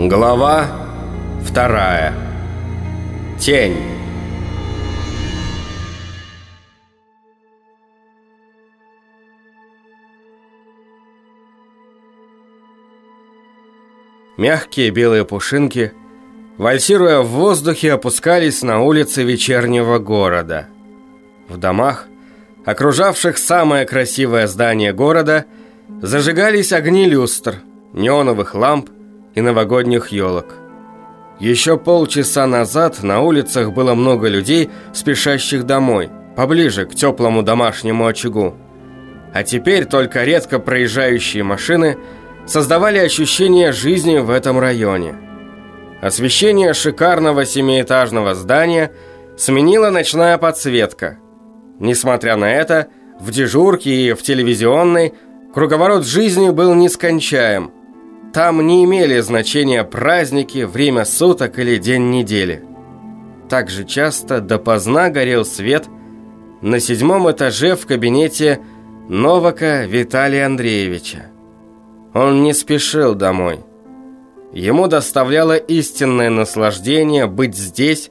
Глава вторая. Тень. Мягкие белые пушинки, вальсируя в воздухе, опускались на улицы вечернего города. В домах, окружавших самое красивое здание города, зажигались огни люстр, неоновых ламп и новогодних елок. Еще полчаса назад на улицах было много людей, спешащих домой, поближе к теплому домашнему очагу. А теперь только редко проезжающие машины создавали ощущение жизни в этом районе. Освещение шикарного семиэтажного здания сменила ночная подсветка. Несмотря на это, в дежурке и в телевизионной круговорот жизни был нескончаем – там не имели значения праздники, время суток или день недели. Так же часто допоздна горел свет на седьмом этаже в кабинете Новака Виталия Андреевича. Он не спешил домой. Ему доставляло истинное наслаждение быть здесь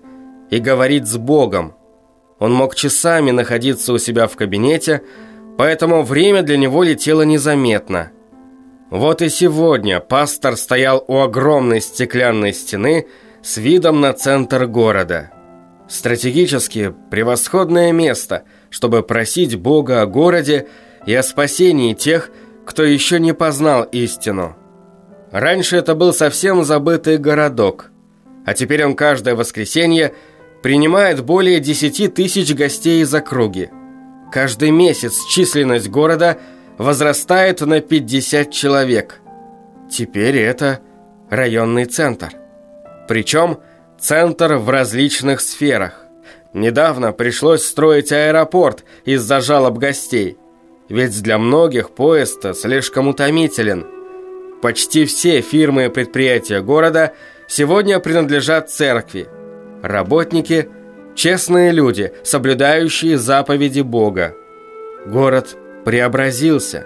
и говорить с Богом. Он мог часами находиться у себя в кабинете, поэтому время для него летело незаметно – вот и сегодня пастор стоял у огромной стеклянной стены с видом на центр города. Стратегически превосходное место, чтобы просить Бога о городе и о спасении тех, кто еще не познал истину. Раньше это был совсем забытый городок, а теперь он каждое воскресенье принимает более 10 тысяч гостей из округи. Каждый месяц численность города – возрастает на 50 человек. Теперь это районный центр. Причем центр в различных сферах. Недавно пришлось строить аэропорт из-за жалоб гостей. Ведь для многих поезд слишком утомителен. Почти все фирмы и предприятия города сегодня принадлежат церкви. Работники – честные люди, соблюдающие заповеди Бога. Город преобразился.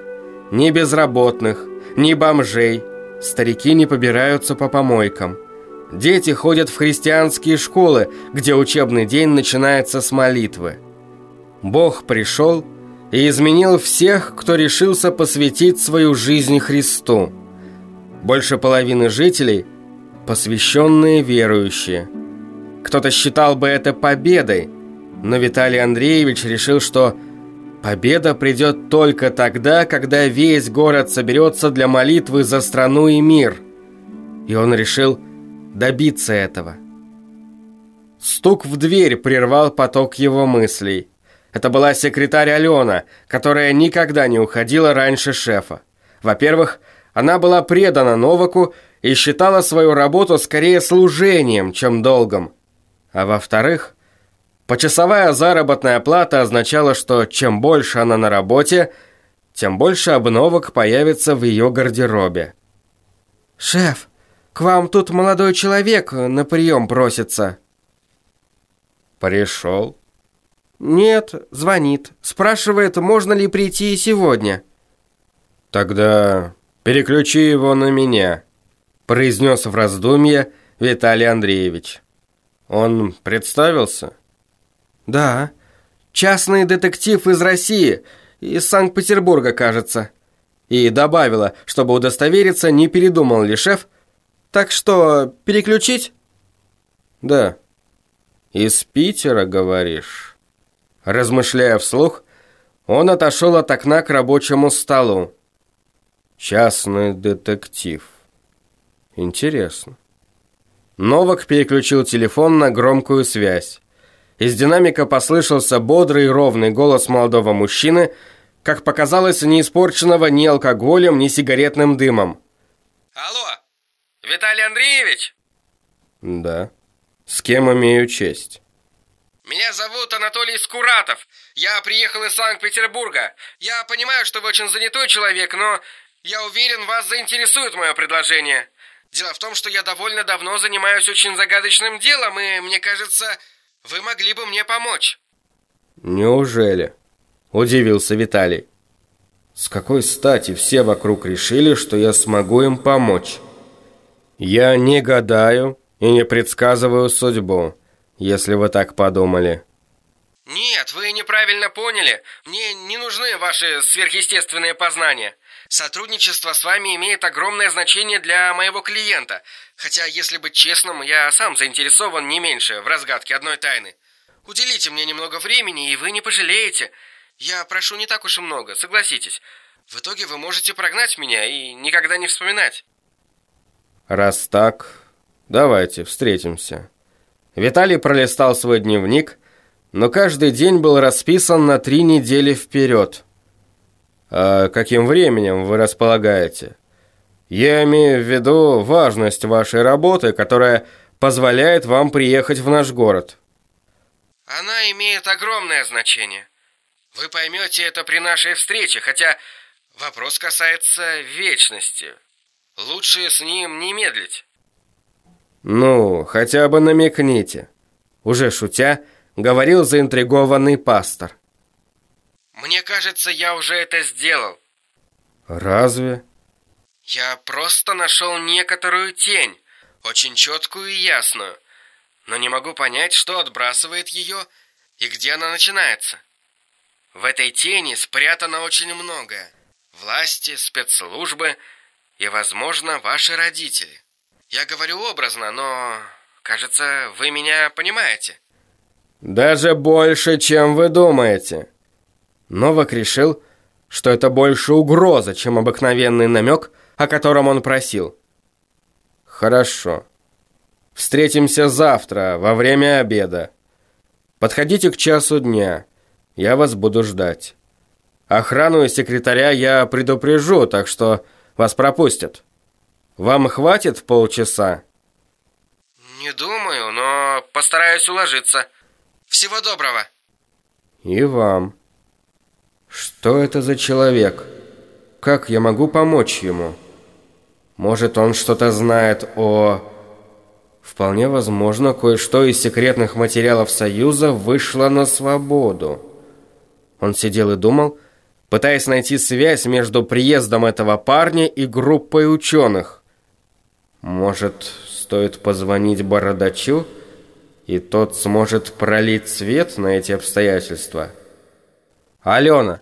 Ни безработных, ни бомжей. Старики не побираются по помойкам. Дети ходят в христианские школы, где учебный день начинается с молитвы. Бог пришел и изменил всех, кто решился посвятить свою жизнь Христу. Больше половины жителей – посвященные верующие. Кто-то считал бы это победой, но Виталий Андреевич решил, что – Победа придет только тогда, когда весь город соберется для молитвы за страну и мир. И он решил добиться этого. Стук в дверь прервал поток его мыслей. Это была секретарь Алена, которая никогда не уходила раньше шефа. Во-первых, она была предана Новаку и считала свою работу скорее служением, чем долгом. А во-вторых, Почасовая заработная плата означала, что чем больше она на работе, тем больше обновок появится в ее гардеробе. «Шеф, к вам тут молодой человек на прием просится». «Пришел?» «Нет, звонит. Спрашивает, можно ли прийти сегодня». «Тогда переключи его на меня», произнес в раздумье Виталий Андреевич. «Он представился?» «Да, частный детектив из России, из Санкт-Петербурга, кажется». И добавила, чтобы удостовериться, не передумал ли шеф. «Так что, переключить?» «Да». «Из Питера, говоришь?» Размышляя вслух, он отошел от окна к рабочему столу. «Частный детектив. Интересно». Новак переключил телефон на громкую связь. Из динамика послышался бодрый и ровный голос молодого мужчины, как показалось, не испорченного ни алкоголем, ни сигаретным дымом. «Алло, Виталий Андреевич?» «Да. С кем имею честь?» «Меня зовут Анатолий Скуратов. Я приехал из Санкт-Петербурга. Я понимаю, что вы очень занятой человек, но я уверен, вас заинтересует мое предложение. Дело в том, что я довольно давно занимаюсь очень загадочным делом, и мне кажется, вы могли бы мне помочь?» «Неужели?» – удивился Виталий. «С какой стати все вокруг решили, что я смогу им помочь? Я не гадаю и не предсказываю судьбу, если вы так подумали. Нет, вы неправильно поняли. Мне не нужны ваши сверхъестественные познания. Сотрудничество с вами имеет огромное значение для моего клиента. Хотя, если быть честным, я сам заинтересован не меньше в разгадке одной тайны. Уделите мне немного времени, и вы не пожалеете. Я прошу не так уж и много, согласитесь. В итоге вы можете прогнать меня и никогда не вспоминать. Раз так, давайте встретимся. Виталий пролистал свой дневник, но каждый день был расписан на три недели вперед. А каким временем вы располагаете? Я имею в виду важность вашей работы, которая позволяет вам приехать в наш город. Она имеет огромное значение. Вы поймете это при нашей встрече, хотя вопрос касается вечности. Лучше с ним не медлить. Ну, хотя бы намекните. Уже шутя, говорил заинтригованный пастор. Мне кажется, я уже это сделал. Разве? Я просто нашел некоторую тень, очень четкую и ясную, но не могу понять, что отбрасывает ее и где она начинается. В этой тени спрятано очень многое. Власти, спецслужбы и, возможно, ваши родители. Я говорю образно, но, кажется, вы меня понимаете. Даже больше, чем вы думаете. Новак решил, что это больше угроза, чем обыкновенный намек, о котором он просил. Хорошо. Встретимся завтра, во время обеда. Подходите к часу дня. Я вас буду ждать. Охрану и секретаря я предупрежу, так что вас пропустят. Вам хватит полчаса? Не думаю, но постараюсь уложиться. Всего доброго. И вам. Что это за человек? Как я могу помочь ему? Может, он что-то знает о... Вполне возможно, кое-что из секретных материалов Союза вышло на свободу. Он сидел и думал, пытаясь найти связь между приездом этого парня и группой ученых. Может, стоит позвонить Бородачу, и тот сможет пролить свет на эти обстоятельства? «Алена,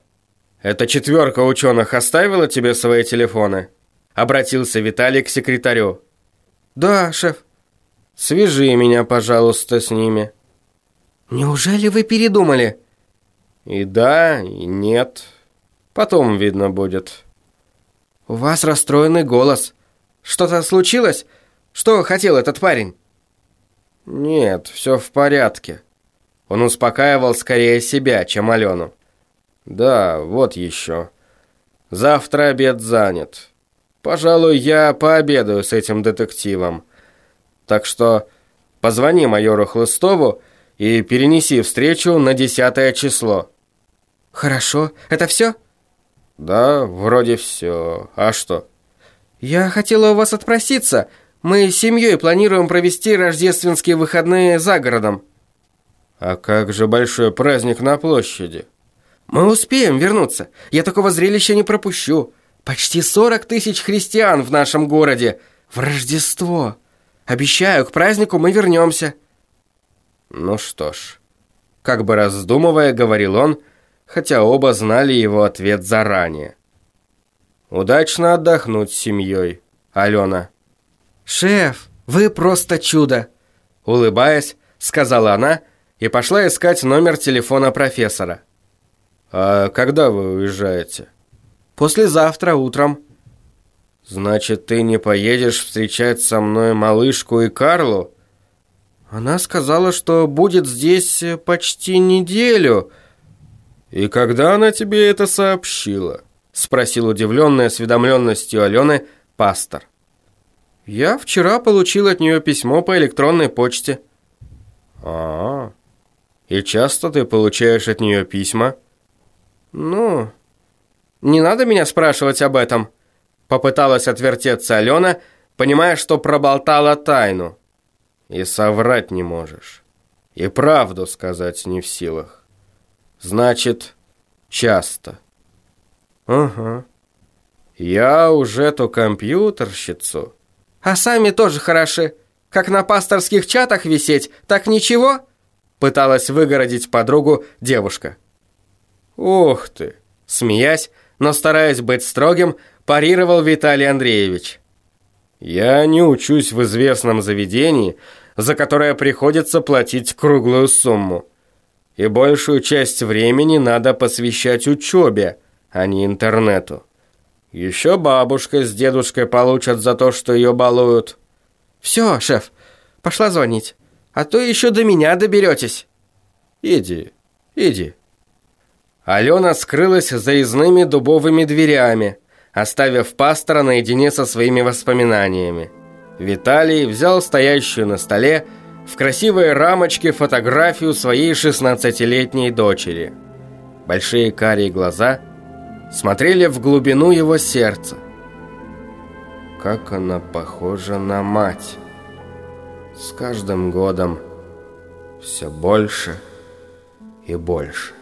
эта четверка ученых оставила тебе свои телефоны?» Обратился Виталий к секретарю. «Да, шеф». «Свяжи меня, пожалуйста, с ними». «Неужели вы передумали?» «И да, и нет. Потом видно будет». «У вас расстроенный голос. Что-то случилось? Что хотел этот парень?» «Нет, все в порядке». Он успокаивал скорее себя, чем Алену. «Да, вот еще. Завтра обед занят. Пожалуй, я пообедаю с этим детективом. Так что позвони майору Хлыстову и перенеси встречу на десятое число». «Хорошо. Это все?» «Да, вроде все. А что?» «Я хотела у вас отпроситься. Мы с семьей планируем провести рождественские выходные за городом». «А как же большой праздник на площади?» «Мы успеем вернуться. Я такого зрелища не пропущу. Почти 40 тысяч христиан в нашем городе. В Рождество. Обещаю, к празднику мы вернемся». Ну что ж, как бы раздумывая, говорил он, хотя оба знали его ответ заранее. Удачно отдохнуть с семьей, Алена. «Шеф, вы просто чудо!» Улыбаясь, сказала она и пошла искать номер телефона профессора. «А когда вы уезжаете?» «Послезавтра утром». «Значит, ты не поедешь встречать со мной малышку и Карлу?» «Она сказала, что будет здесь почти неделю». «И когда она тебе это сообщила?» Спросил удивленный осведомленностью Алены пастор. Я вчера получил от нее письмо по электронной почте. А, -а, -а. И часто ты получаешь от нее письма? Ну, не надо меня спрашивать об этом. Попыталась отвертеться Алена, понимая, что проболтала тайну. И соврать не можешь. И правду сказать не в силах. Значит, часто. Ага. Я уже ту компьютерщицу А сами тоже хороши. Как на пасторских чатах висеть, так ничего?» Пыталась выгородить подругу девушка. «Ух ты!» Смеясь, но стараясь быть строгим, парировал Виталий Андреевич. «Я не учусь в известном заведении, за которое приходится платить круглую сумму. И большую часть времени надо посвящать учебе, а не интернету. Еще бабушка с дедушкой получат за то, что ее балуют». «Все, шеф, пошла звонить, а то еще до меня доберетесь». «Иди, иди». Алена скрылась за изными дубовыми дверями, оставив пастора наедине со своими воспоминаниями. Виталий взял стоящую на столе в красивой рамочке фотографию своей 16-летней дочери. Большие карие глаза смотрели в глубину его сердца. Как она похожа на мать. С каждым годом все больше и больше.